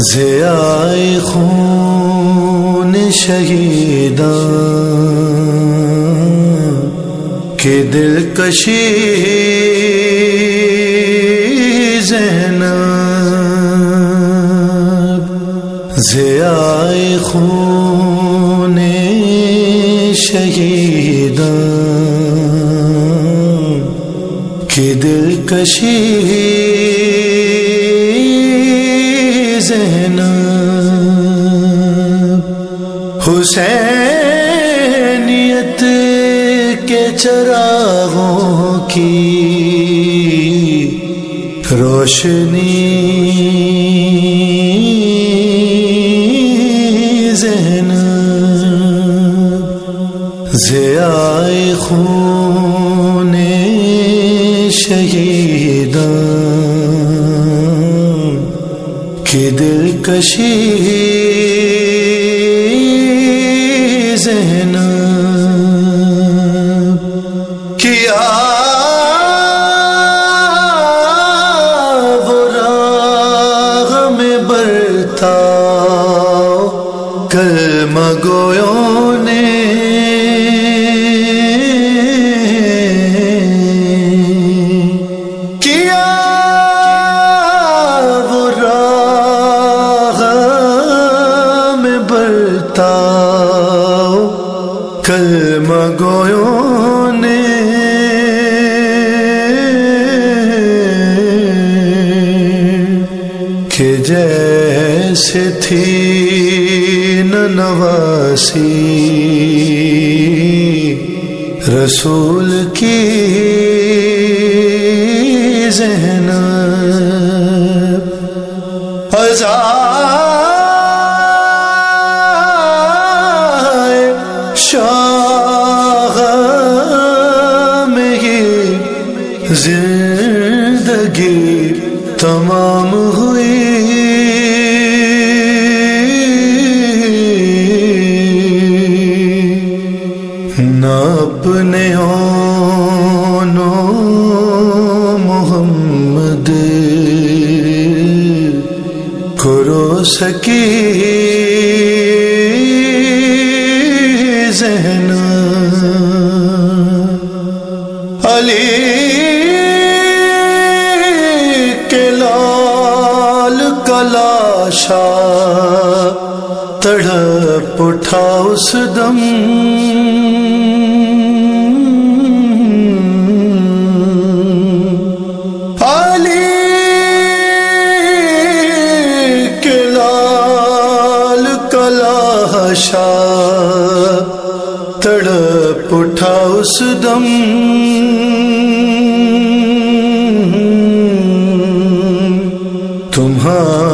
زیائے خون شہید کے دل کشی زین زیائے خون شہید دل کشی حسینیت کے چراغوں کی روشنی ذہن ضیائے خون شہیدان کی دلکشی ذہن کیا راغ میں برتا کل مگویوں جیسے تھی نواسی رسول کی ذہن ہزار زندگی نہ اپنے نو محمد کرو سکی ذہن اٹھا اس دم۔ علی کے لال کلاشا تڑپ اٹھا اس دم۔ تمہارے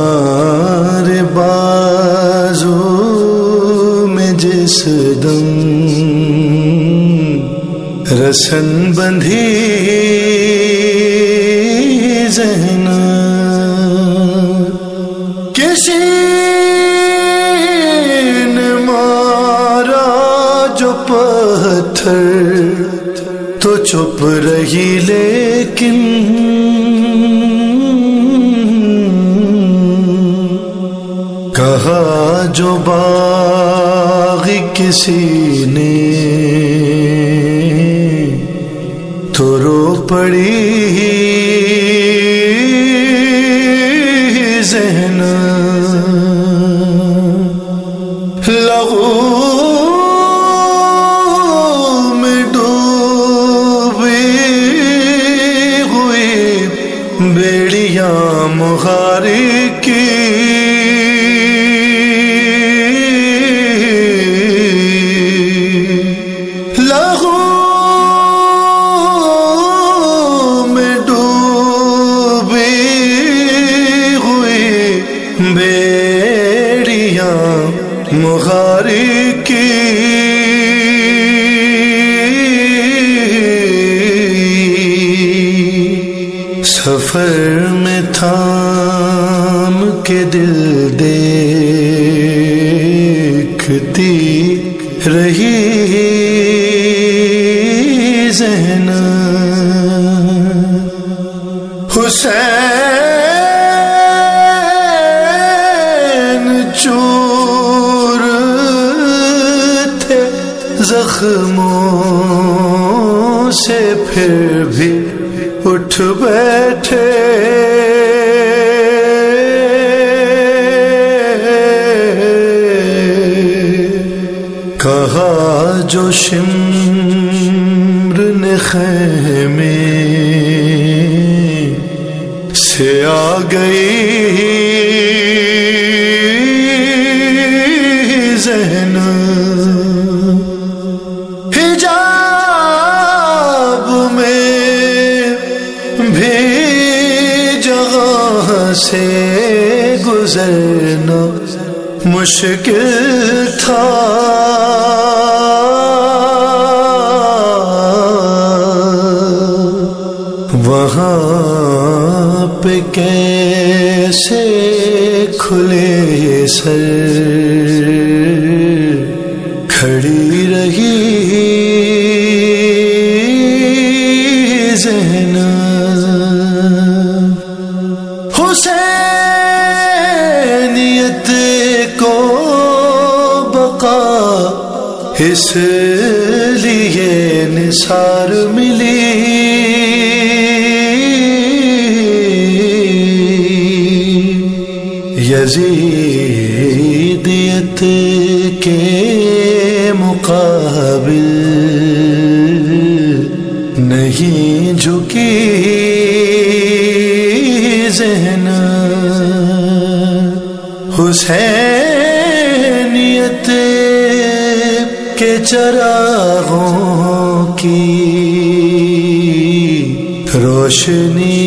رسن بندھی ذہن۔ کسی نے مارا جو پتھر، تو چپ رہی لیکن کہا جو باغ کسی نے پڑی ذہن۔ لہو میں ڈوبی ہوئی بیڑیاں مہاری کی سفر میں تھام کے دل دیکھتی رہی ذہن۔ حسین چور تھے زخموں سے پھر بھی اٹھ بیٹھے۔ کہا جو شمر نے خیمے سے آ گئی۔ ذہن حجاب سے گزرنا مشکل تھا۔ وہاں پہ کیسے کھلے سر کھڑی حسینیت کو بقا اس لیے نثار ملی۔ یزیدیت کے مقابل نہیں جھکی ذہن۔ حسینیت کے چراغوں کی روشنی